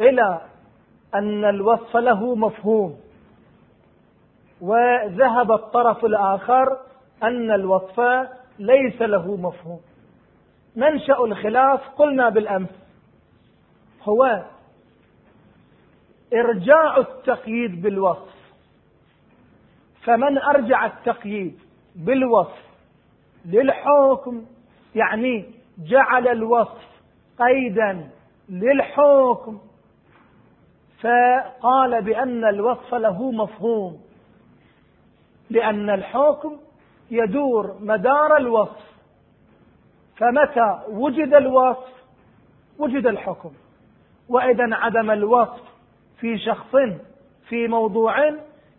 إلى أن الوصف له مفهوم. وذهب الطرف الآخر أن الوصف ليس له مفهوم. منشأ الخلاف قلنا بالأمس. هو إرجاع التقييد بالوصف. فمن أرجع التقييد بالوصف للحكم يعني جعل الوصف قيدا للحكم فقال بأن الوصف له مفهوم لأن الحكم يدور مدار الوصف فمتى وجد الوصف وجد الحكم وإذا انعدم الوصف في شخص في موضوع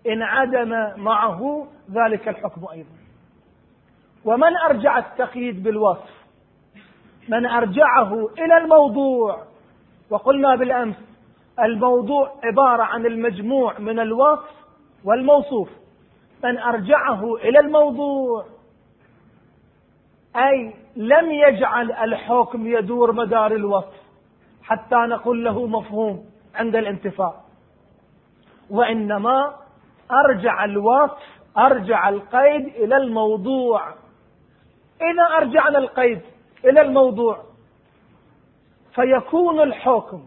انعدم معه ذلك الحكم أيضا. ومن أرجع التقييد بالوصف؟ من أرجعه إلى الموضوع وقلنا بالأمس الموضوع عبارة عن المجموع من الوصف والموصوف. من أرجعه إلى الموضوع. أي لم يجعل الحكم يدور مدار الوصف حتى نقول له مفهوم عند الانتفاع وإنما أرجع الوصف أرجع القيد إلى الموضوع. إذا أرجعنا القيد إلى الموضوع فيكون الحكم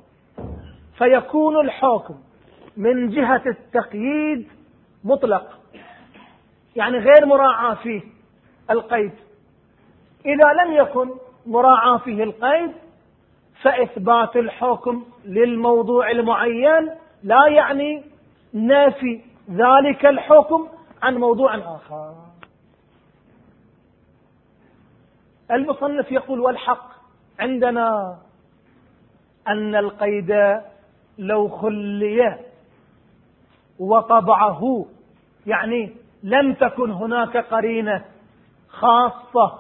فيكون الحكم من جهة التقييد مطلق يعني غير مراعاة فيه القيد. إذا لم يكن مراعاة فيه القيد فإثبات الحكم للموضوع المعين لا يعني نافي ذلك الحكم عن موضوع آخر. المصنف يقول والحق عندنا أن القيد لو خلي وطبعه يعني لم تكن هناك قرينة خاصة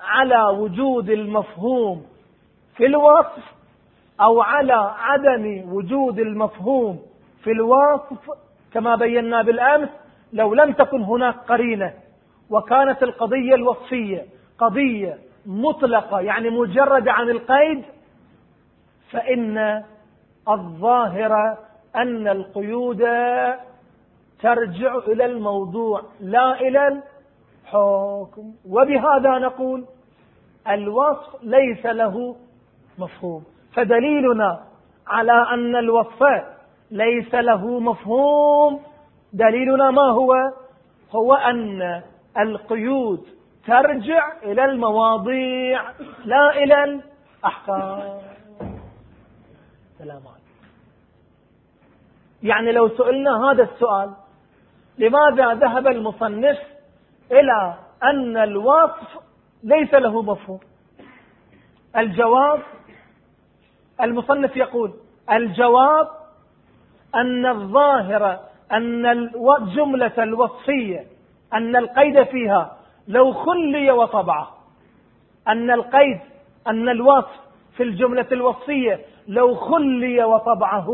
على وجود المفهوم في الوصف أو على عدم وجود المفهوم في الوصف كما بينا بالأمس لو لم تكن هناك قرينة وكانت القضية الوصفية قضية مطلقة يعني مجردة عن القيد فإن الظاهر أن القيود ترجع إلى الموضوع لا إلى الحكم. وبهذا نقول الوصف ليس له مفهوم. فدليلنا على أن الوصف ليس له مفهوم. دليلنا ما هو؟ هو أن القيود ترجع إلى المواضيع لا إلى الأحكام. سلام عليكم. يعني لو سئلنا هذا السؤال لماذا ذهب المصنف إلى أن الوصف ليس له مفهوم؟ الجواب المصنف يقول الجواب أن الظاهر أن الجملة الوصفية أن القيد فيها لو خلي وطبعه. أن القيد أن الوصف في الجملة الوصفية لو خلي وطبعه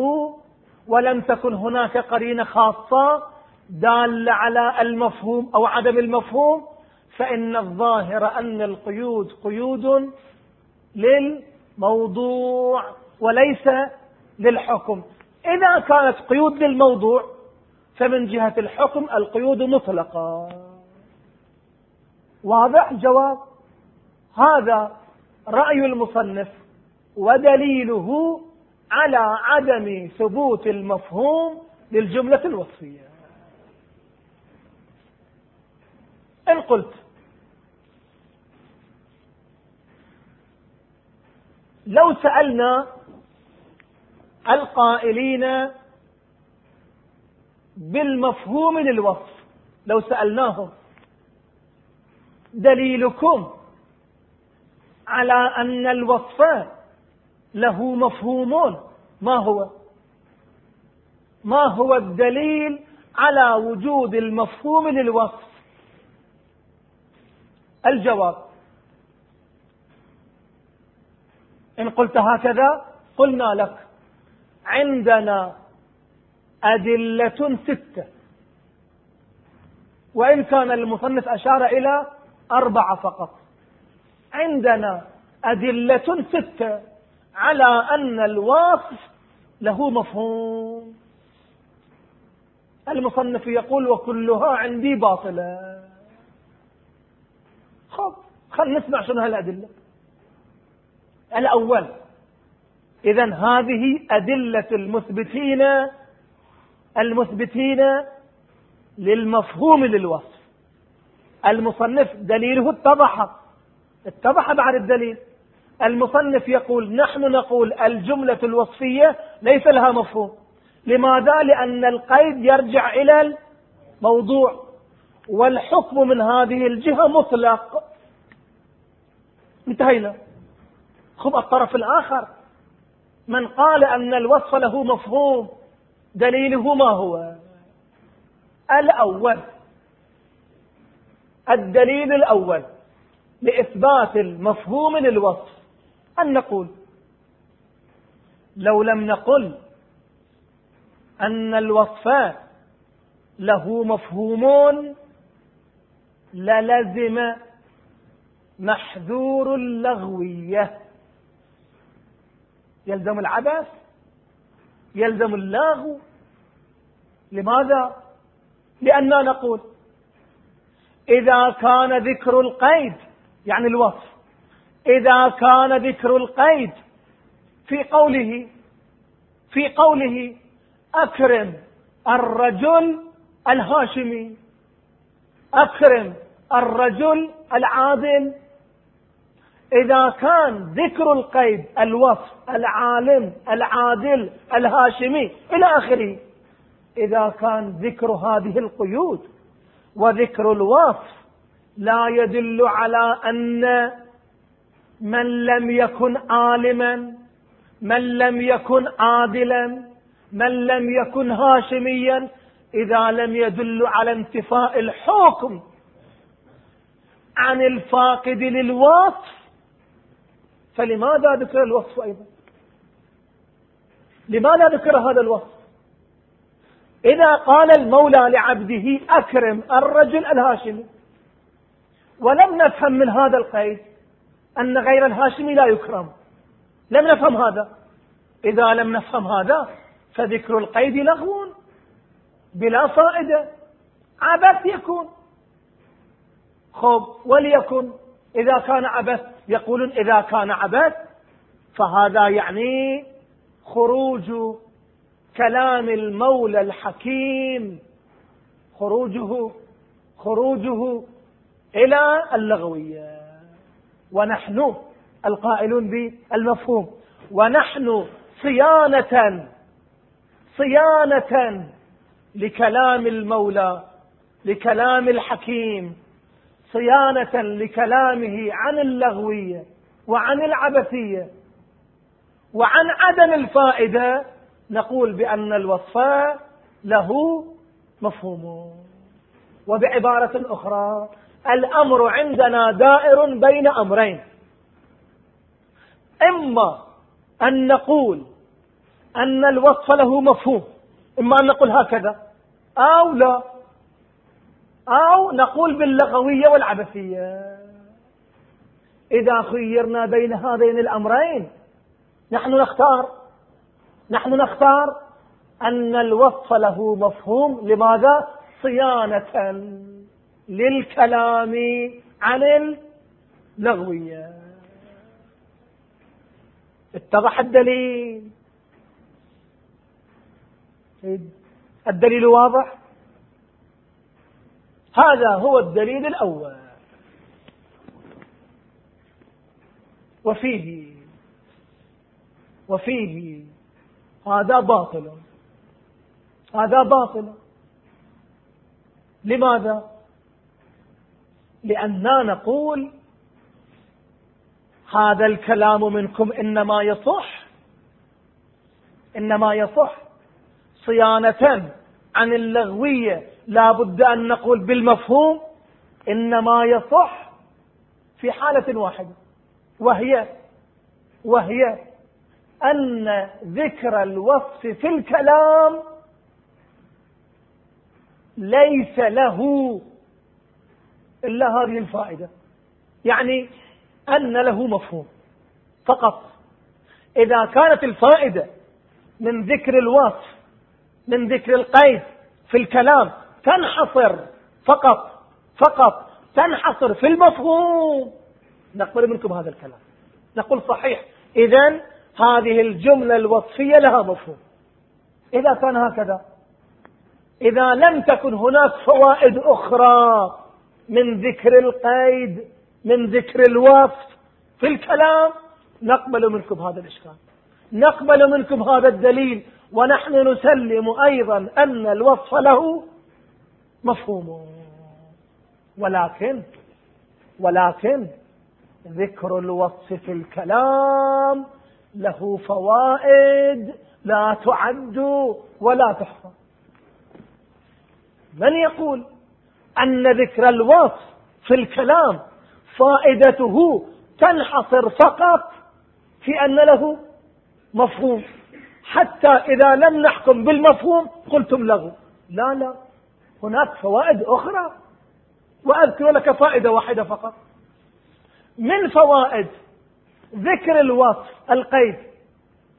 ولم تكن هناك قرينة خاصة دالة على المفهوم أو عدم المفهوم فإن الظاهر أن القيود قيود للموضوع وليس للحكم. إذا كانت قيود للموضوع فمن جهة الحكم القيود مطلقة. واضح جواب؟ هذا رأي المصنف. ودليله على عدم ثبوت المفهوم للجملة الوصفية. إن قلت لو سألنا القائلين بالمفهوم للوصف لو سألناهم دليلكم على أن الوصف له مفهوم ما هو؟ ما هو الدليل على وجود المفهوم للوصف؟ الجواب. إن قلت هكذا قلنا لك عندنا أدلة ستة. وإن كان المصنف أشار إلى أربعة فقط. عندنا أدلة ستة. على أن الوصف له مفهوم. المصنف يقول وكلها عندي باطلة. خب خلينا نسمع شنو هالأدلة. الأول إذا هذه أدلة المثبتين المثبتين للمفهوم للوصف. المصنف دليله اتضح. اتضح بعد الدليل. المصنف يقول نحن نقول الجملة الوصفية ليس لها مفهوم. لماذا؟ لأن القيد يرجع إلى الموضوع والحكم من هذه الجهة مطلق. انتهينا. خب الطرف الآخر. من قال أن الوصف له مفهوم دليله ما هو؟ الأول. الدليل الأول لإثبات المفهوم للوصف. أن نقول. لو لم نقل أن الوصف له مفهومون للزم محذور اللغوية. يلزم العبث يلزم اللغو لماذا؟ لأننا نقول إذا كان ذكر القيد يعني الوصف إذا كان ذكر القيد في قوله في قوله أكرم الرجل الهاشمي أكرم الرجل العادل. إذا كان ذكر القيد الوصف العالم العادل الهاشمي إلى آخره. إذا كان ذكر هذه القيود وذكر الوصف لا يدل على أن من لم يكن عالما من لم يكن عادلا من لم يكن هاشميا إذا لم يدل على انتفاء الحكم عن الفاقد للوصف. فلماذا ذكر الوصف أيضا؟ لماذا ذكر هذا الوصف؟ إذا قال المولى لعبده أكرم الرجل الهاشمي ولم نفهم من هذا القيد أن غير الهاشمي لا يكرم. لم نفهم هذا. إذا لم نفهم هذا فذكر القيد لغو بلا فائدة. عبث يكون. خب وليكن. إذا كان عبث يقولون إذا كان عبث فهذا يعني خروج كلام المولى الحكيم. خروجه خروجه إلى اللغوية. ونحن القائلون بالمفهوم. ونحن صيانة صيانة لكلام المولى لكلام الحكيم صيانة لكلامه عن اللغوية وعن العبثية وعن عدم الفائدة. نقول بأن الوصف له مفهوم. وبعبارة أخرى الأمر عندنا دائر بين أمرين. إما أن نقول أن الوصف له مفهوم إما أن نقول هكذا أو لا أو نقول باللغوية والعبثية. إذا خيرنا بين هذين الأمرين نحن نختار. نحن نختار أن الوصف له مفهوم. لماذا؟ صيانة. للكلام عن اللغوية. اتضح الدليل. الدليل واضح؟ هذا هو الدليل الأول. وفيه وفيه. هذا باطل. هذا باطل. لماذا؟ لأننا نقول هذا الكلام منكم إنما يصح. إنما يصح. صيانة عن اللغوية لا بد أن نقول بالمفهوم إنما يصح في حالة واحدة وهي وهي أن ذكر الوصف في الكلام ليس له إلا هذه الفائدة. يعني أن له مفهوم فقط. إذا كانت الفائدة من ذكر الوصف من ذكر القيد في الكلام تنحصر فقط فقط تنحصر في المفهوم. نقبل منكم هذا الكلام. نقول صحيح. إذا هذه الجملة الوصفية لها مفهوم. إذا كان هكذا إذا لم تكن هناك فوائد أخرى من ذكر القيد من ذكر الوصف في الكلام نقبل منكم هذا الإشكال. نقبل منكم هذا الدليل ونحن نسلم أيضا أن الوصف له مفهوم. ولكن ولكن ذكر الوصف في الكلام له فوائد لا تعد ولا تحصى من يقول؟ أن ذكر الوصف في الكلام فائدته تنحصر فقط في أن له مفهوم. حتى إذا لم نحكم بالمفهوم قلتم له. لا لا. هناك فوائد أخرى. وأذكر لك فائدة واحدة فقط. من فوائد ذكر الوصف القيد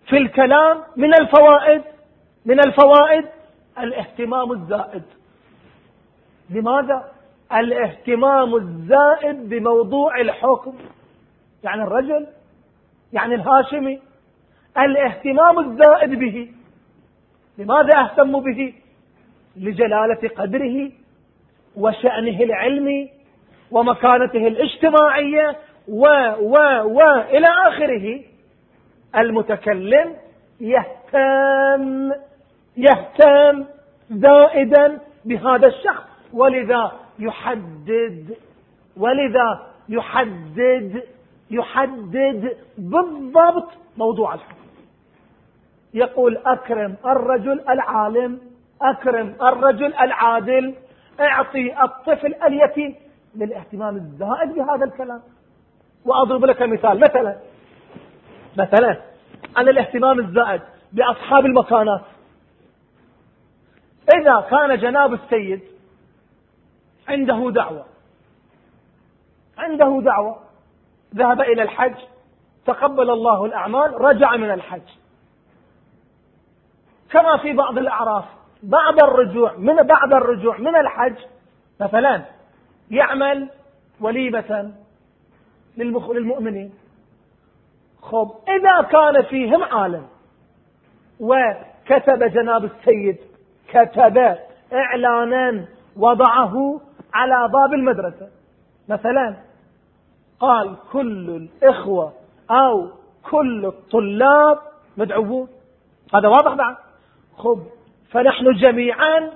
في الكلام من الفوائد؟ من الفوائد الاهتمام الزائد. لماذا الاهتمام الزائد بموضوع الحكم. يعني الرجل يعني الهاشمي الاهتمام الزائد به. لماذا اهتم به؟ لجلالة قدره وشأنه العلمي ومكانته الاجتماعية و و و إلى آخره. المتكلم يهتم يهتم زائدا بهذا الشخص. ولذا يحدد ولذا يحدد يحدد بالضبط موضوع الحكم. يقول أكرم الرجل العالم أكرم الرجل العادل اعطي الطفل اليتيم. للاهتمام الزائد بهذا الكلام. وأضرب لك مثال مثلا مثلا عن الاهتمام الزائد بأصحاب المكانات. إذا كان جناب السيد عنده دعوة. عنده دعوة. ذهب إلى الحج تقبل الله الأعمال رجع من الحج. كما في بعض الأعراف بعد الرجوع من بعد الرجوع من الحج مثلا يعمل وليمة للمؤمنين. خب إذا كان فيهم عالم وكتب جناب السيد كتب إعلانا وضعه على باب المدرسة. مثلا قال كل الإخوة أو كل الطلاب مدعوون. هذا واضح بعد؟ خب فنحن جميعا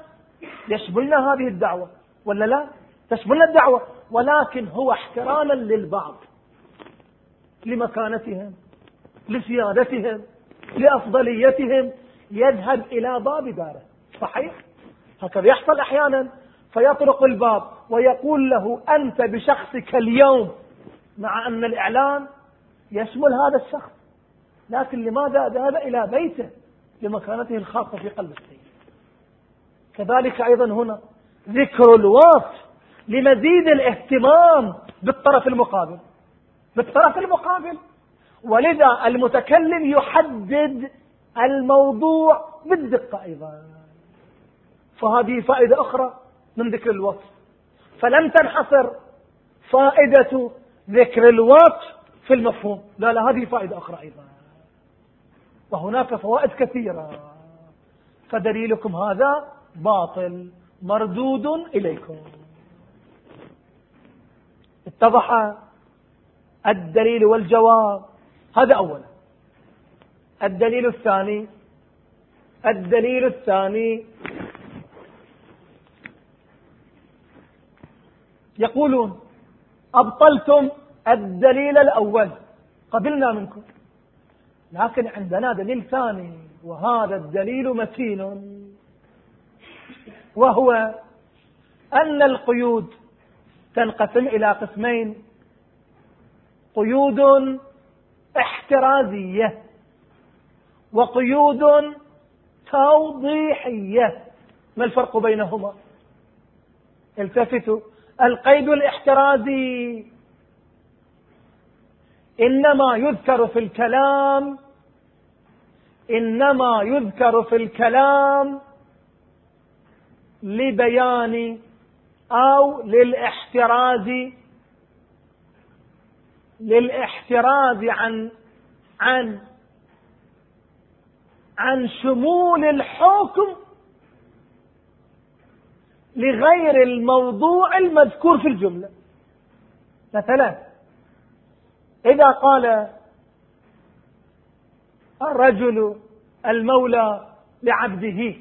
يشملنا هذه الدعوة ولا لا؟ تشملنا الدعوة ولكن هو احتراما للبعض لمكانتهم لسيادتهم لأفضليتهم يذهب إلى باب داره. صحيح؟ هكذا يحصل أحيانا. فيطرق الباب ويقول له أنت بشخصك اليوم مع أن الإعلان يشمل هذا الشخص لكن لماذا ذهب إلى بيته؟ لمكانته الخاصة في قلب السيد. كذلك أيضا هنا ذكر الوصف لمزيد الاهتمام بالطرف المقابل. بالطرف المقابل. ولذا المتكلم يحدد الموضوع بالدقة أيضا. فهذه فائدة أخرى من ذكر الوصف فلم تنحصر فائدة ذكر الوصف في المفهوم. لا لا هذه فائدة أخرى أيضا. وهناك فوائد كثيرة. فدليلكم هذا باطل مردود إليكم. اتضح الدليل والجواب. هذا أولا. الدليل الثاني. الدليل الثاني يقولون أبطلتم الدليل الأول قبلنا منكم. لكن عندنا دليل ثاني وهذا الدليل متين. وهو أن القيود تنقسم إلى قسمين. قيود احترازية وقيود توضيحية. ما الفرق بينهما؟ التفتوا. القيد الاحترازي. إنما يذكر في الكلام إنما يذكر في الكلام لبيان أو للاحتراز للاحتراز عن عن عن شمول الحكم لغير الموضوع المذكور في الجملة. مثلا إذا قال الرجل المولى لعبده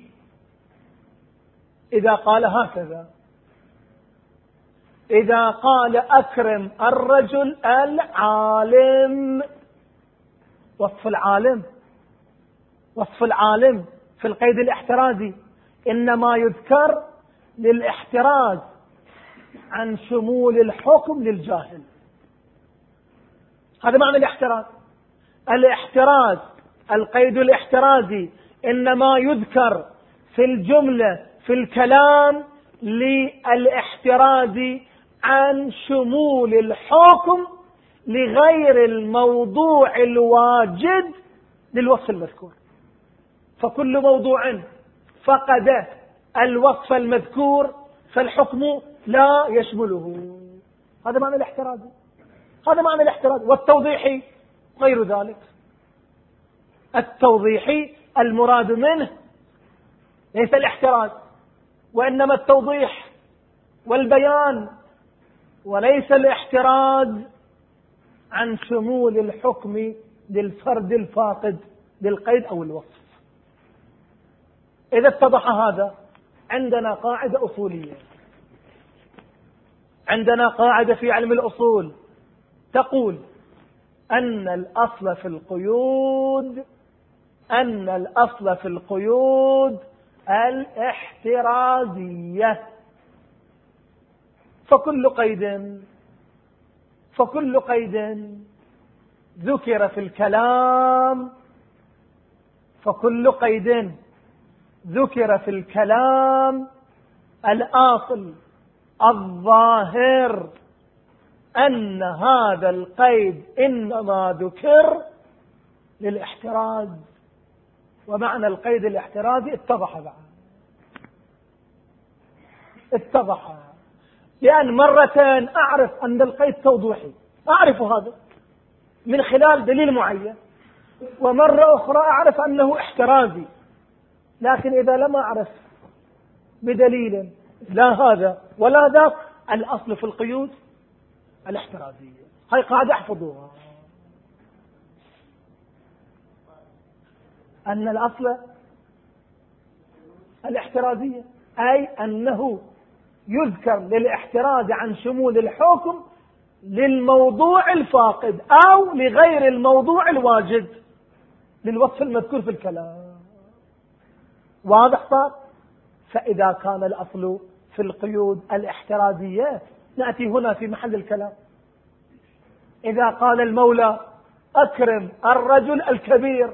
إذا قال هكذا. إذا قال أكرم الرجل العالم وصف العالم وصف العالم في القيد الاحترازي إنما يذكر للاحتراز عن شمول الحكم للجاهل. هذا معنى الاحتراز. الاحتراز القيد الاحترازي إنما يذكر في الجملة في الكلام للاحتراز عن شمول الحكم لغير الموضوع الواجد للوصف المذكور. فكل موضوع فقد الوصف المذكور فالحكم لا يشمله. هذا معنى الاحتراز هذا معنى الاحتراز والتوضيح غير ذلك. التوضيح المراد منه ليس الاحتراز وإنما التوضيح والبيان وليس الاحتراز عن شمول الحكم للفرد الفاقد للقيد أو الوصف إذا اتضح هذا عندنا قاعدة أصولية. عندنا قاعدة في علم الأصول. تقول أن الأصل في القيود أن الأصل في القيود الاحترازية. فكل قيد فكل قيد ذكر في الكلام فكل قيد ذكر في الكلام الآصل الظاهر أن هذا القيد إنما ذكر للإحتراز ومعنى القيد الاحترازي اتضح بعد اتضح. لأن مرتين أعرف أن القيد توضيحي أعرف هذا من خلال دليل معين ومرة أخرى أعرف أنه إحترازي. لكن إذا لم أعرف بدليل لا هذا ولا ذاك الأصل في القيود الاحترازية. هاي قاعدة احفظوها. أن الأصل الاحترازية أي أنه يذكر للاحتراز عن شمول الحكم للموضوع الفاقد أو لغير الموضوع الواجد للوصف المذكور في الكلام. واضح صار؟ فإذا كان الأصل في القيود الإحترازية نأتي هنا في محل الكلام. إذا قال المولى أكرم الرجل الكبير.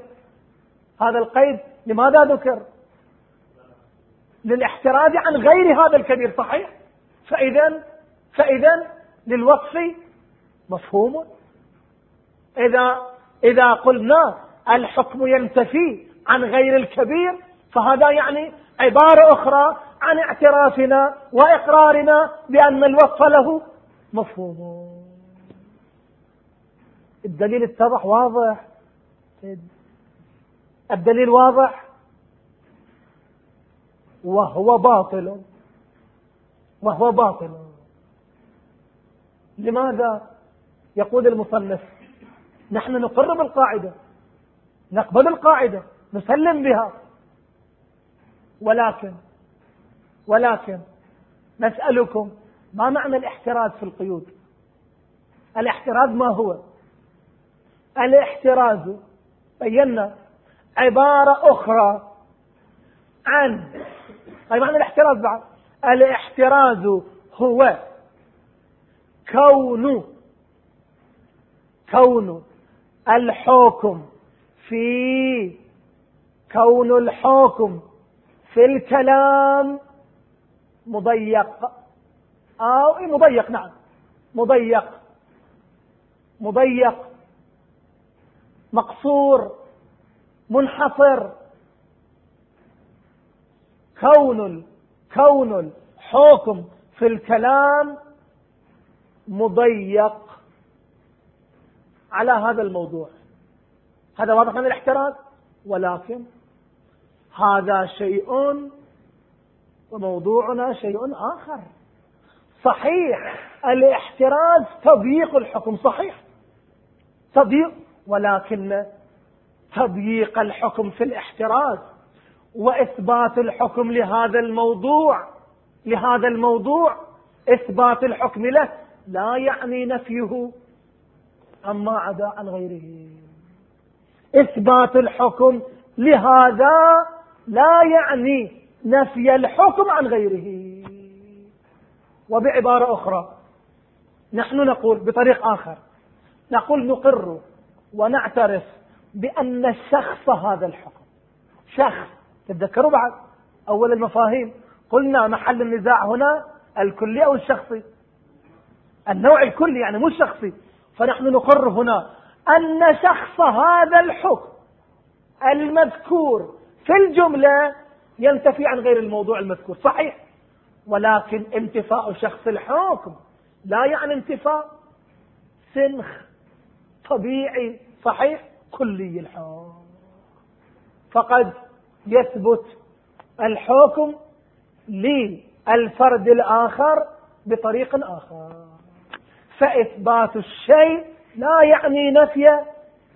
هذا القيد لماذا ذكر؟ للإحتراز عن غير هذا الكبير صحيح؟ فإذا فإذا للوصف مفهوم. إذا إذا قلنا الحكم ينتفي عن غير الكبير فهذا يعني عبارة أخرى عن اعترافنا وإقرارنا بأن الوصف له مفهوم. الدليل اتضح واضح. الدليل واضح. وهو باطل. وهو باطل. لماذا؟ يقول المصنف نحن نقر بالقاعدة. نقبل القاعدة. نسلم بها. ولكن ولكن نسألكم ما معنى الاحتراز في القيود؟ الاحتراز ما هو؟ الاحتراز بينا عبارة أخرى عن أي معنى الاحتراز بعد؟ الاحتراز هو كون كون الحكم في كون الحكم في الكلام مضيق. أو إيه مضيق نعم. مضيق. مضيق. مقصور. منحصر. كون. كون. الحكم في الكلام مضيق. على هذا الموضوع. هذا واضح من الاحتراز ولكن هذا شيء وموضوعنا شيء آخر. صحيح الاحتراز تضييق الحكم صحيح. تضييق ولكن تضييق الحكم في الاحتراز وإثبات الحكم لهذا الموضوع. لهذا الموضوع إثبات الحكم له لا يعني نفيه عما عدا عن غيره. إثبات الحكم لهذا لا يعني نفي الحكم عن غيره. وبعبارة أخرى نحن نقول بطريق آخر نقول نقر ونعترف بأن الشخص هذا الحكم. شخص تتذكروا بعد أول المفاهيم؟ قلنا محل النزاع هنا الكلي أو الشخصي؟ النوع الكلي يعني مو الشخصي. فنحن نقر هنا أن شخص هذا الحكم المذكور في الجملة ينتفي عن غير الموضوع المذكور. صحيح. ولكن انتفاء شخص الحكم لا يعني انتفاء سنخ طبيعي. صحيح. كلي الحكم. فقد يثبت الحكم للفرد الآخر بطريق آخر. فإثبات الشيء لا يعني نفي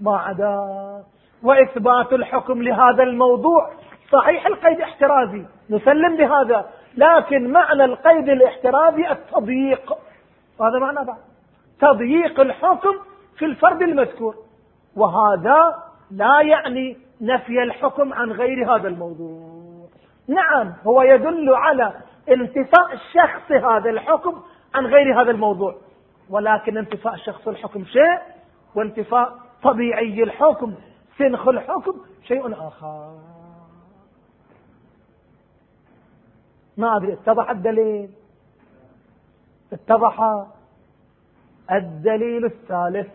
ما عداه. وإثبات الحكم لهذا الموضوع. صحيح القيد احترازي نسلم بهذا لكن معنى القيد الاحترازي التضييق. هذا معنى بعد. تضييق الحكم في الفرد المذكور. وهذا لا يعني نفي الحكم عن غير هذا الموضوع. نعم هو يدل على انتفاء الشخص هذا الحكم عن غير هذا الموضوع. ولكن انتفاء شخص الحكم شيء وانتفاء طبيعي الحكم. سنخ الحكم شيء آخر. ما أدري اتضح الدليل. اتضح الدليل الثالث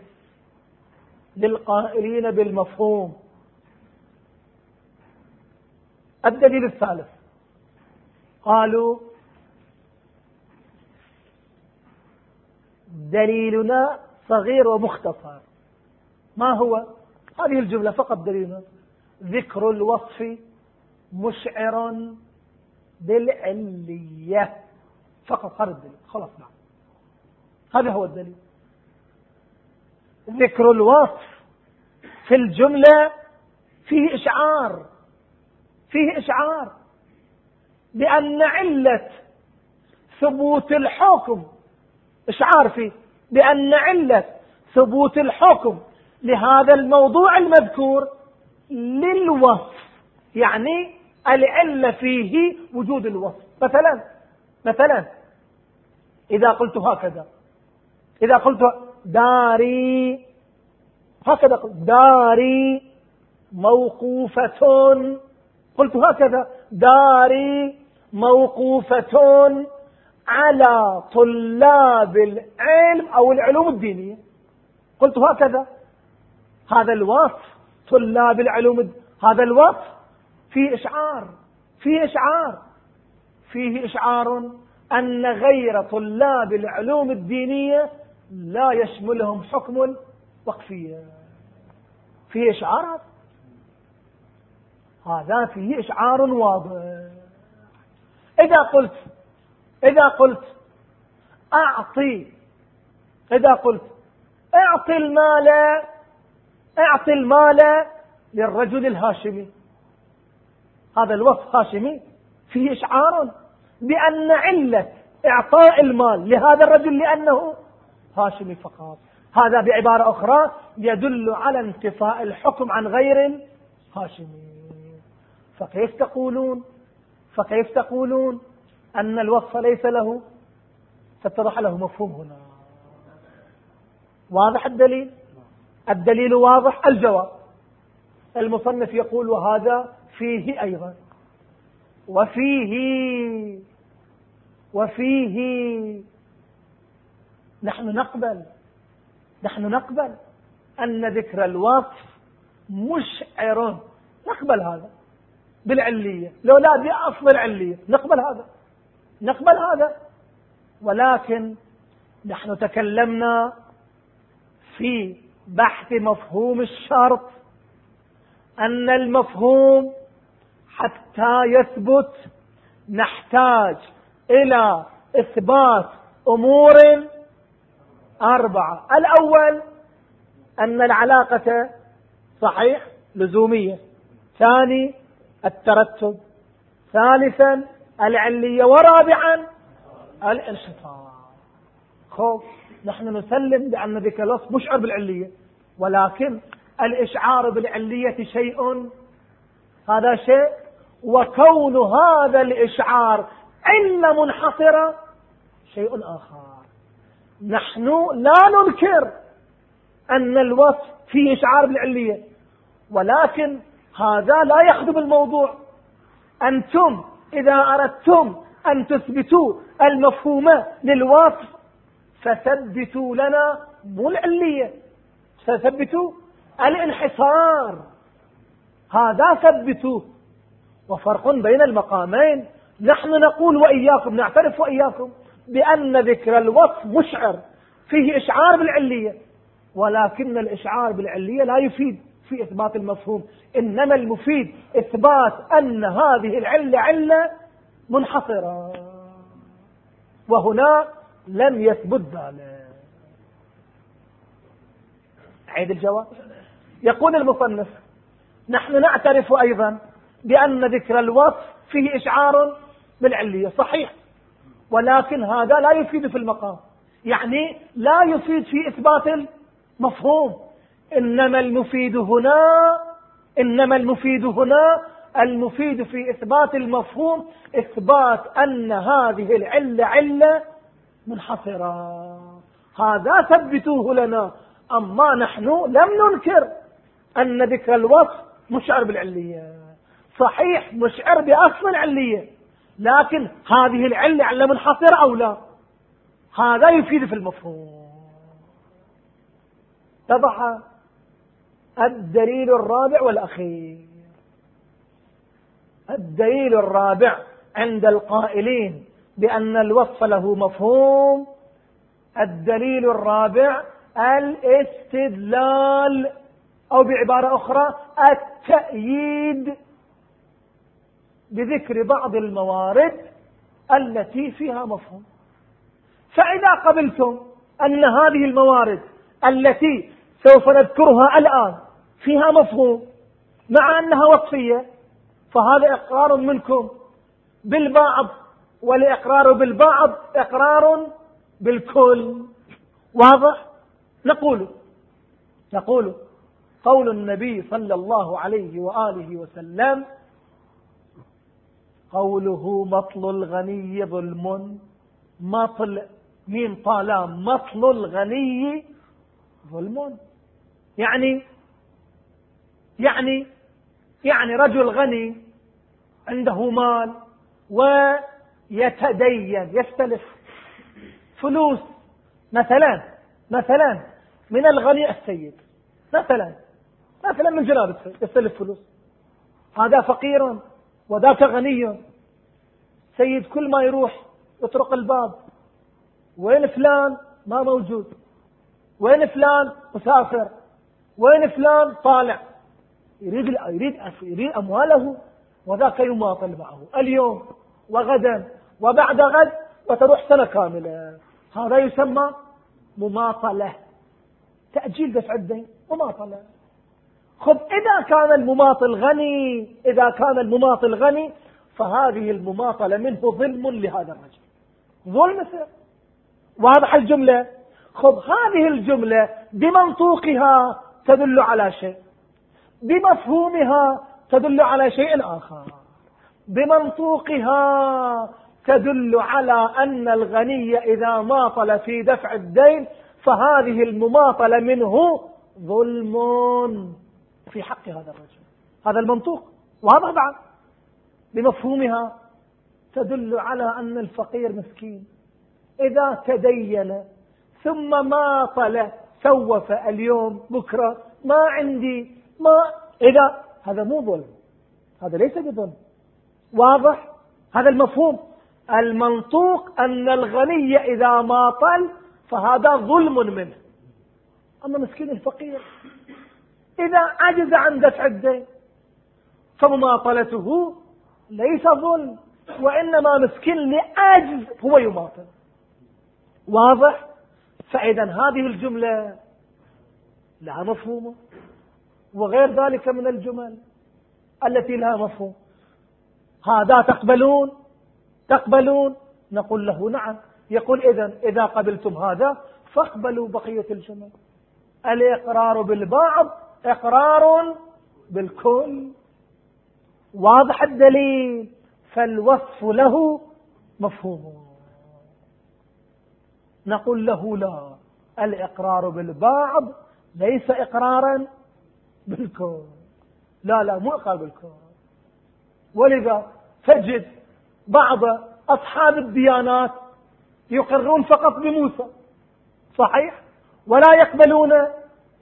للقائلين بالمفهوم. الدليل الثالث. قالوا دليلنا صغير ومختصر. ما هو؟ هذه الجملة فقط دليلنا ذكر الوصف مشعر بالعلية. فقط هذا الدليل. خلاص نعم. هذا هو الدليل. ذكر الوصف في الجملة فيه إشعار. فيه إشعار بأن علة ثبوت الحكم. إشعار فيه بأن علة ثبوت الحكم. لهذا الموضوع المذكور للوصف يعني العلة فيه وجود الوصف. مثلا مثلا إذا قلت هكذا إذا قلت داري هكذا قلت داري موقوفة قلت هكذا داري موقوفة على طلاب العلم أو العلوم الدينية. قلت هكذا هذا الوصف طلاب العلوم هذا الوصف فيه إشعار فيه إشعار فيه إشعار أن غير طلاب العلوم الدينية لا يشملهم حكم الوقفية فيه إشعار هذا فيه إشعار واضح. إذا قلت إذا قلت أعطي إذا قلت أعطي المال أعطي المال للرجل الهاشمي. هذا الوصف هاشمي فيه إشعار بأن علة إعطاء المال لهذا الرجل لأنه هاشمي فقط. هذا بعبارة أخرى يدل على انتفاء الحكم عن غير هاشمي فكيف تقولون؟ فكيف تقولون أن الوصف ليس له؟ فاتضح له مفهوم هنا. واضح الدليل؟ الدليل واضح الجواب. المصنف يقول وهذا فيه أيضا. وفيه وفيه. نحن نقبل نحن نقبل أن ذكر الوصف مشعر. نقبل هذا بالعلية. لو لا بأصل العلية. نقبل هذا. نقبل هذا. ولكن نحن تكلمنا في بحث مفهوم الشرط أن المفهوم حتى يثبت نحتاج إلى إثبات أمور أربعة. الأول أن العلاقة صحيح لزومية. ثاني الترتب. ثالثا العلية. ورابعا الانشطار. خوف. نحن نسلم بأن الوصف مشعر بالعلية. ولكن الإشعار بالعلية شيء. هذا شيء. وكون هذا الإشعار علة منحصرة شيء آخر. نحن لا ننكر أن الوصف فيه إشعار بالعلية. ولكن هذا لا يخدم الموضوع. أنتم إذا أردتم أن تثبتوا المفهوم للوصف فثبتوا لنا مو العلية فثبتوا الانحصار. هذا ثبتوه. وفرق بين المقامين. نحن نقول وإياكم نعترف وإياكم بأن ذكر الوصف مشعر فيه إشعار بالعلية. ولكن الإشعار بالعلية لا يفيد في إثبات المفهوم. إنما المفيد إثبات أن هذه العلة علة منحصرة. وهنا لم يثبت ذلك. عيد الجواب. يقول المصنف نحن نعترف أيضا بأن ذكر الوصف فيه إشعار بالعلية صحيح. ولكن هذا لا يفيد في المقام. يعني لا يفيد في إثبات المفهوم. إنما المفيد هنا إنما المفيد هنا المفيد في إثبات المفهوم إثبات أن هذه العلة علة منحصرة. هذا ثبتوه لنا. أما نحن لم ننكر أن ذكر الوصف مشعر بالعلية. صحيح مشعر بأصل العلية. لكن هذه العلة علة منحصرة أو لا؟ هذا يفيد في المفهوم. اتضح الدليل الرابع والأخير. الدليل الرابع عند القائلين بأن الوصف له مفهوم. الدليل الرابع الاستدلال أو بعبارة أخرى التأييد بذكر بعض الموارد التي فيها مفهوم. فإذا قبلتم أن هذه الموارد التي سوف نذكرها الآن فيها مفهوم مع أنها وصفية فهذا إقرار منكم بالبعض. والإقرار بالبعض إقرار بالكل. واضح؟ نقول نقول قول النبي صلى الله عليه وآله وسلم قوله مطل الغني ظلم مطل مين طالا مطل الغني ظلم. يعني يعني يعني رجل غني عنده مال ويتدين يستلف فلوس مثلا مثلا من الغني السيد مثلا مثلا من جناب يستلف فلوس. هذا فقير وذاك غني. سيد كل ما يروح يطرق الباب. وين فلان؟ ما موجود. وين فلان؟ مسافر. وين فلان؟ طالع. يريد يريد يريد أمواله وذاك يماطل معه. اليوم وغدا وبعد غد وتروح سنة كاملة. هذا يسمى مماطلة. تأجيل دفع الدين مماطلة. خب إذا كان المماطل غني إذا كان المماطل غني فهذه المماطلة منه ظلم لهذا الرجل. ظلم سر. واضح الجملة؟ خب هذه الجملة بمنطوقها تدل على شيء. بمفهومها تدل على شيء آخر. بمنطوقها تدل على أن الغني إذا ماطل في دفع الدين فهذه المماطلة منه ظلم. في حق هذا الرجل هذا المنطوق. واضح بعد بمفهومها تدل على أن الفقير مسكين. إذا تدين ثم ماطل سوف اليوم بكرة ما عندي ما إذا هذا مو ظلم هذا ليس بظلم. واضح؟ هذا المفهوم. المنطوق أن الغني إذا ماطل فهذا ظلم منه. أما مسكين الفقير إذا عجز عن دفع الدين فمماطلته ليس ظلم وإنما مسكين لعجز هو يماطل. واضح؟ فإذا هذه الجملة لها مفهوم وغير ذلك من الجمل التي لها مفهوم. هذا تقبلون؟ تقبلون؟ نقول له نعم. يقول إذا إذا قبلتم هذا فاقبلوا بقية الجمل. الإقرار بالبعض إقرار بالكل. واضح الدليل. فالوصف له مفهوم. نقول له لا. الإقرار بالبعض ليس إقرارا بالكون لا لا مو إقرار بالكون ولذا تجد بعض أصحاب الديانات يقرون فقط بموسى. صحيح؟ ولا يقبلون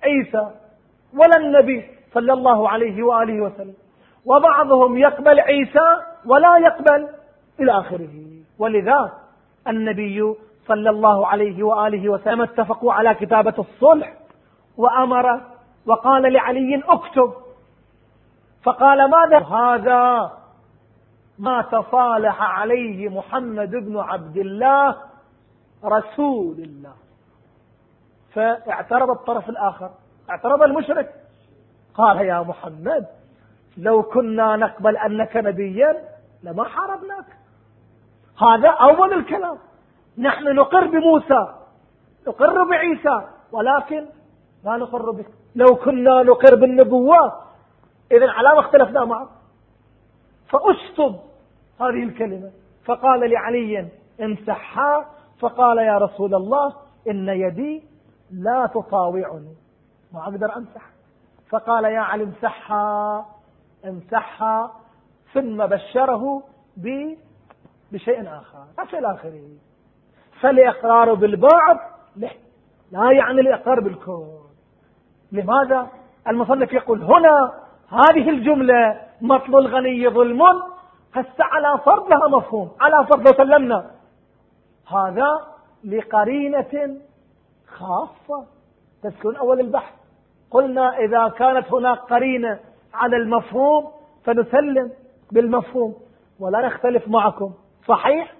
عيسى ولا النبي صلى الله عليه وآله وسلم. وبعضهم يقبل عيسى ولا يقبل إلى آخره. ولذا النبي صلى الله عليه وآله وسلم اتفقوا على كتابة الصلح وأمر وقال لعلي اكتب. فقال ماذا؟ هذا ما تصالح عليه محمد بن عبد الله رسول الله. فاعترض الطرف الآخر. اعترض المشرك. قال يا محمد لو كنا نقبل أنك نبيا لما حاربناك. هذا أول الكلام. نحن نقر بموسى نقر بعيسى ولكن لا نقر بك. لو كنا نقر بالنبوات إذا على ما اختلفنا معه فأشطب هذه الكلمة. فقال لعلي امسحها فقال يا رسول الله إن يدي لا تطاوعني. ما أقدر أمسح. فقال يا علي امسحها امسحها ثم بشره بشيء آخر. إلى آخره فالإقرار بالبعض لا يعني الإقرار بالكون. لماذا؟ المصنف يقول هنا هذه الجملة مطل الغني ظلم هسه على فرض لها مفهوم على فرض سلمنا هذا لقرينة خاصة. تسكن أول البحث. قلنا إذا كانت هناك قرينة على المفهوم فنسلم بالمفهوم. ولا نختلف معكم. صحيح؟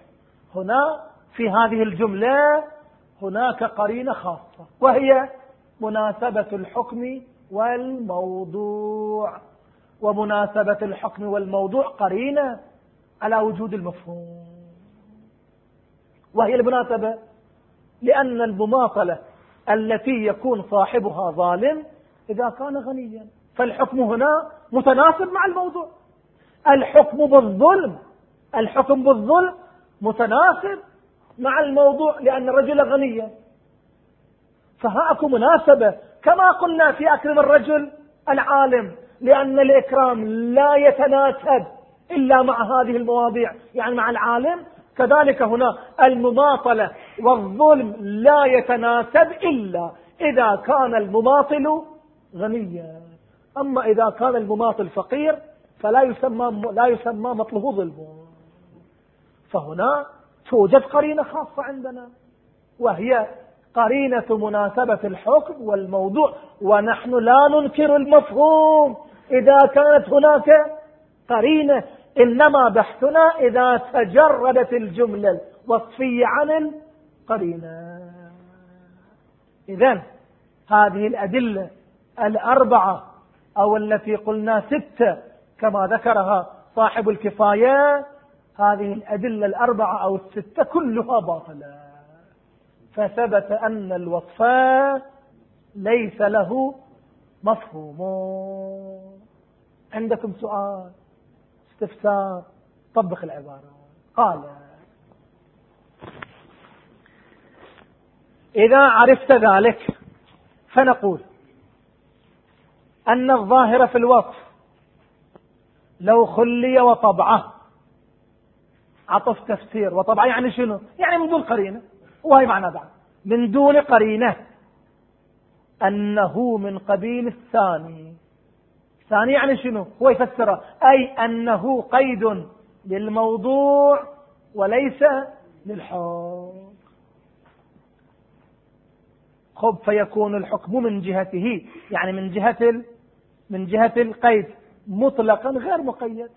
هنا في هذه الجملة هناك قرينة خاصة وهي مناسبة الحكم والموضوع. ومناسبة الحكم والموضوع قرينة على وجود المفهوم. وهي المناسبة لأن المماطلة التي يكون صاحبها ظالم إذا كان غنيا. فالحكم هنا متناسب مع الموضوع. الحكم بالظلم الحكم بالظلم متناسب مع الموضوع لأن الرجل غنيا فهاكم مناسبة كما قلنا في أكرم الرجل العالم. لأن الإكرام لا يتناسب إلا مع هذه المواضيع. يعني مع العالم كذلك هنا المماطلة والظلم لا يتناسب إلا إذا كان المماطل غنيا. أما إذا كان المماطل فقير فلا يسمى لا يسمى مطله ظلم. فهنا توجد قرينة خاصة عندنا وهي قرينة مناسبة الحكم والموضوع ونحن لا ننكر المفهوم. إذا كانت هناك قرينة إنما بحثنا إذا تجردت الجملة الوصفية عن القرينة. إذا هذه الأدلة الأربعة أو التي قلنا ستة كما ذكرها صاحب الكفاية هذه الأدلة الأربعة أو الستة كلها باطلة. فثبت أن الوصف ليس له مفهوم. عندكم سؤال استفسار طبق العبارة. قال إذا عرفت ذلك فنقول أن الظاهر في الوصف لو خلي وطبعه. عطف تفسير وطبعه يعني شنو؟ يعني من دون قرينة وهي معنى بعد من دون قرينة. أنه من قبيل الثاني. ثاني يعني شنو؟ هو يفسره أي أنه قيد للموضوع وليس للحكم. خب فيكون الحكم من جهته. يعني من جهة من جهة القيد. مطلقا غير مقيد.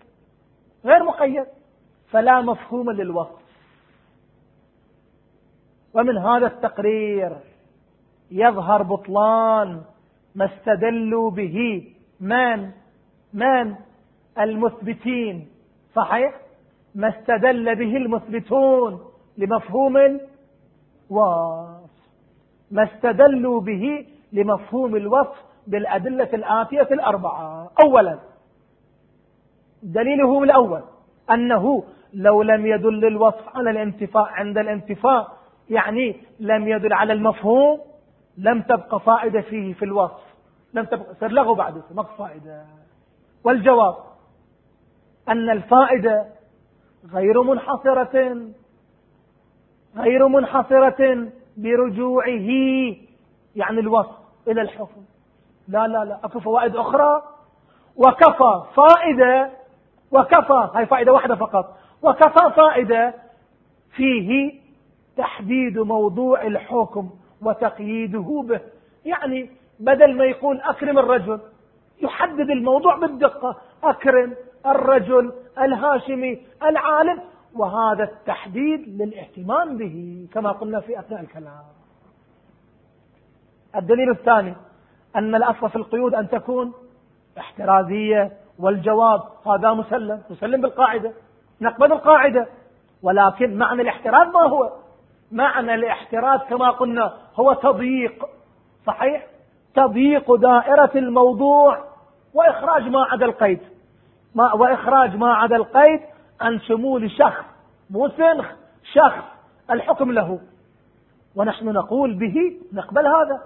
غير مقيد. فلا مفهوم للوصف ومن هذا التقرير يظهر بطلان ما استدلوا به من؟ من المثبتين صحيح؟ ما استدل به المثبتون لمفهوم الوصف. ما استدلوا به لمفهوم الوصف بالأدلة الآتية الأربعة. أولا دليله الأول أنه لو لم يدل الوصف على الانتفاء عند الانتفاء يعني لم يدل على المفهوم لم تبقى فائدة فيه في الوصف. لم تبقى صار لغو بعد ما فائدة. والجواب أن الفائدة غير منحصرة غير منحصرة برجوعه يعني الوصف إلى الحكم. لا لا لا أكو فوائد أخرى. وكفى فائدة وكفى هاي فائدة واحدة فقط. وكفى فائدة فيه تحديد موضوع الحكم وتقييده به. يعني بدل ما يقول أكرم الرجل يحدد الموضوع بالدقة. أكرم الرجل الهاشمي العالم. وهذا التحديد للاهتمام به كما قلنا في أثناء الكلام. الدليل الثاني أن الأصل في القيود أن تكون احترازية والجواب هذا مسلم. مسلم بالقاعدة. نقبل القاعدة. ولكن معنى الاحتراز ما هو؟ معنى الاحتراز كما قلنا هو تضييق صحيح؟ تضييق دائرة الموضوع وإخراج ما عدا القيد. ما وإخراج ما عدا القيد عن شمول شخص مو سنخ شخص الحكم له. ونحن نقول به نقبل هذا.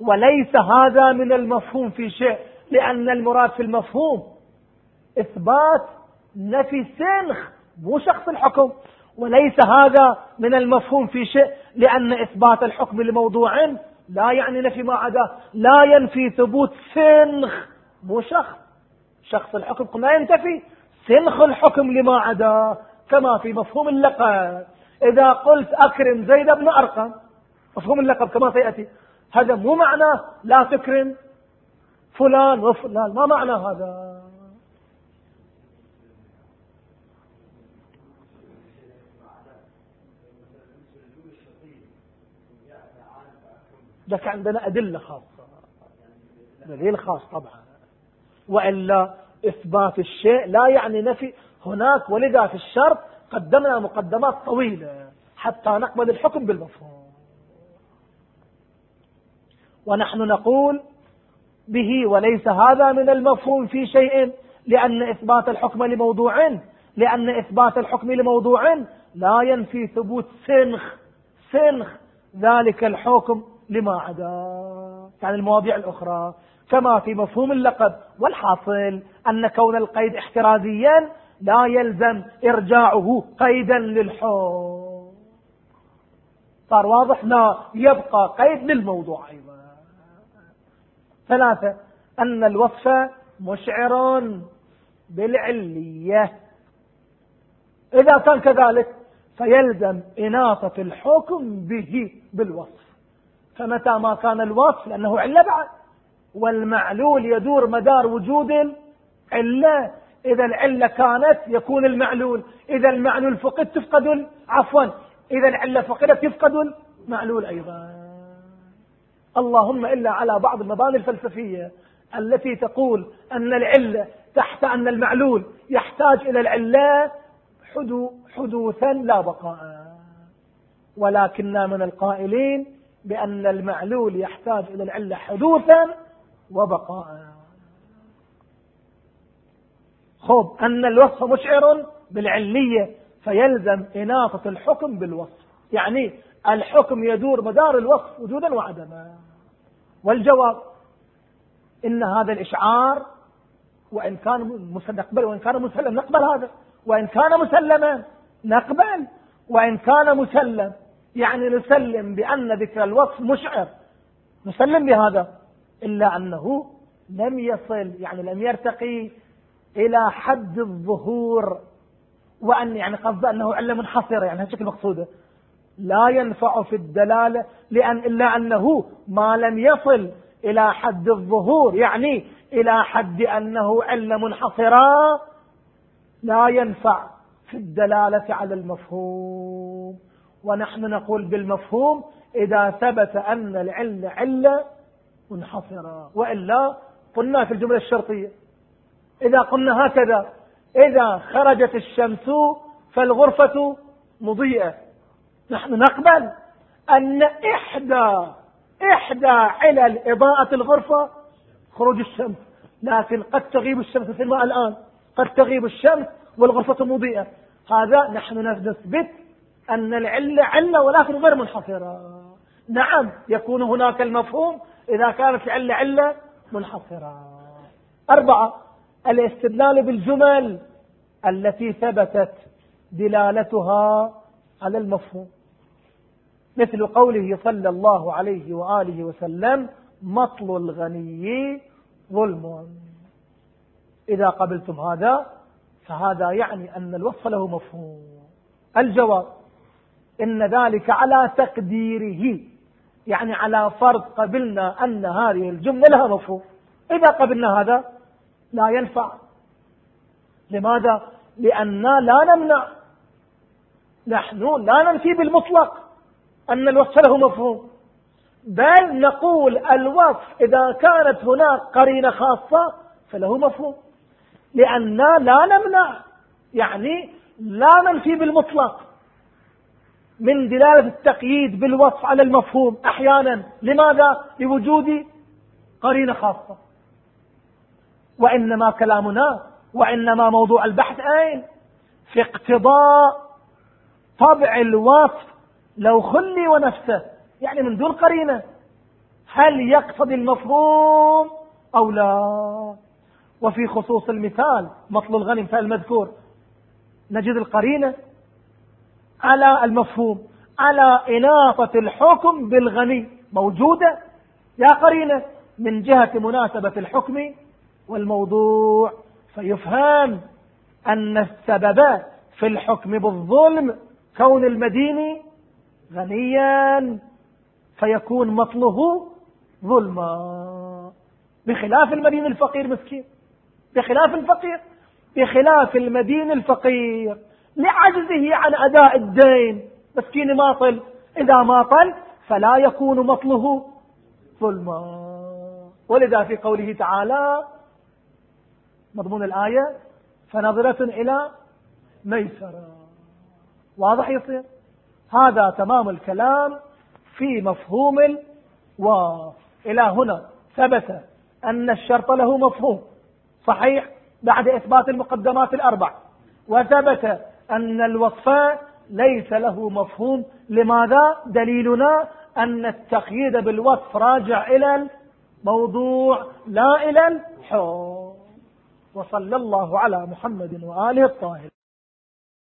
وليس هذا من المفهوم في شيء لأن المراد في المفهوم إثبات نفي سنخ مو شخص الحكم. وليس هذا من المفهوم في شيء لأن إثبات الحكم لموضوع لا يعني نفي ما عداه لا ينفي ثبوت سنخ مو شخص. شخص الحكم قلنا ينتفي سنخ الحكم لما عداه كما في مفهوم اللقب. إذا قلت أكرم زيد بن أرقم مفهوم اللقب كما سيأتي هذا مو معناه لا تكرم. فلان وفلان ما معنى هذا؟ لك عندنا أدلة خاصة. دليل خاص طبعا. وإلا إثبات الشيء لا يعني نفي. هناك ولذا في الشرط قدمنا مقدمات طويلة حتى نقبل الحكم بالمفهوم. ونحن نقول به وليس هذا من المفهوم في شيء لأن إثبات الحكم لموضوع لأن إثبات الحكم لموضوع لا ينفي ثبوت سنخ. سنخ ذلك الحكم لما عدا. يعني المواضيع الأخرى. كما في مفهوم اللقب والحاصل أن كون القيد احترازيا لا يلزم إرجاعه قيدا للحكم صار واضح لا يبقى قيد للموضوع أيضا. ثلاثة أن الوصف مشعر بالعلية. إذا كان كذلك فيلزم إناطة الحكم به بالوصف. فمتى ما كان الوصف لأنه علة بعد. والمعلول يدور مدار وجود العلة إذا العلة كانت يكون المعلول. إذا المعلول فقد تفقد عفوا. إذا العلة فقدت يفقد المعلول أيضا. اللهم إلا على بعض المباني الفلسفية التي تقول أن العلة تحت أن المعلول يحتاج إلى العلة حدوثا لا بقاء. ولكننا من القائلين بأن المعلول يحتاج إلى العلة حدوثا وبقاء. خب أن الوصف مشعر بالعلية فيلزم إناقة الحكم بالوصف. يعني الحكم يدور مدار الوصف وجودا وعدما. والجواب إن هذا الإشعار وإن كان نقبل وإن كان مسلم نقبل هذا. وإن كان مسلما نقبل. وإن كان مسلم يعني نسلم بأن ذكر الوصف مشعر. نسلم بهذا. إلا أنه لم يصل يعني لم يرتقي إلى حد الظهور. وأن يعني قصد أنه علة منحصرة يعني هالشكل مقصودة لا ينفع في الدلالة لأن إلا أنه ما لم يصل إلى حد الظهور يعني إلى حد أنه علة منحصرة لا ينفع في الدلالة على المفهوم. ونحن نقول بالمفهوم إذا ثبت أن العلة علة منحصرة وإلا قلنا في الجملة الشرطية. إذا قلنا هكذا إذا خرجت الشمس فالغرفة مضيئة. نحن نقبل أن إحدى إحدى علل إضاءة الغرفة خروج الشمس. لكن قد تغيب الشمس في الماء الآن. قد تغيب الشمس والغرفة مضيئة. هذا نحن نثبت أن العلة علة ولكن غير منحصرة. نعم يكون هناك المفهوم إذا كانت العلة علة منحصرة. أربعة الاستدلال بالجمل التي ثبتت دلالتها على المفهوم. مثل قوله صلى الله عليه وآله وسلم مطل الغني ظلم. إذا قبلتم هذا فهذا يعني أن الوصف له مفهوم. الجواب إن ذلك على تقديره. يعني على فرض قبلنا أن هذه الجملة لها مفهوم. إذا قبلنا هذا لا ينفع. لماذا؟ لأننا لا نمنع. نحن لا ننفي بالمطلق أن الوصف له مفهوم. بل نقول الوصف إذا كانت هناك قرينة خاصة فله مفهوم. لأننا لا نمنع. يعني لا ننفي بالمطلق. من دلالة التقييد بالوصف على المفهوم أحيانا لماذا؟ لوجود قرينة خاصة وإنما كلامنا وإنما موضوع البحث أين؟ في اقتضاء طبع الوصف لو خلي ونفسه يعني من دون قرينة هل يقصد المفهوم أو لا وفي خصوص المثال مطل الغنم المذكور نجد القرينة على المفهوم على إناطة الحكم بالغني. موجودة يا قرينة؟ من جهة مناسبة الحكم والموضوع. فيفهم أن السبب في الحكم بالظلم كون المدين غنيا فيكون مطله ظلما. بخلاف المدين الفقير مسكين بخلاف الفقير بخلاف المدين الفقير. لعجزه عن أداء الدين. مسكين ماطل إذا ماطل فلا يكون مطله ظلما. ولذا في قوله تعالى مضمون الآية فنظرة إلى ميسرة. واضح يصير؟ هذا تمام الكلام في مفهوم الواو إلى هنا ثبت أن الشرط له مفهوم. صحيح بعد إثبات المقدمات الأربع. وثبت أن الوصف ليس له مفهوم. لماذا؟ دليلنا أن التقييد بالوصف راجع إلى الموضوع لا إلى الحكم وصلى الله على محمد وآله الطاهر.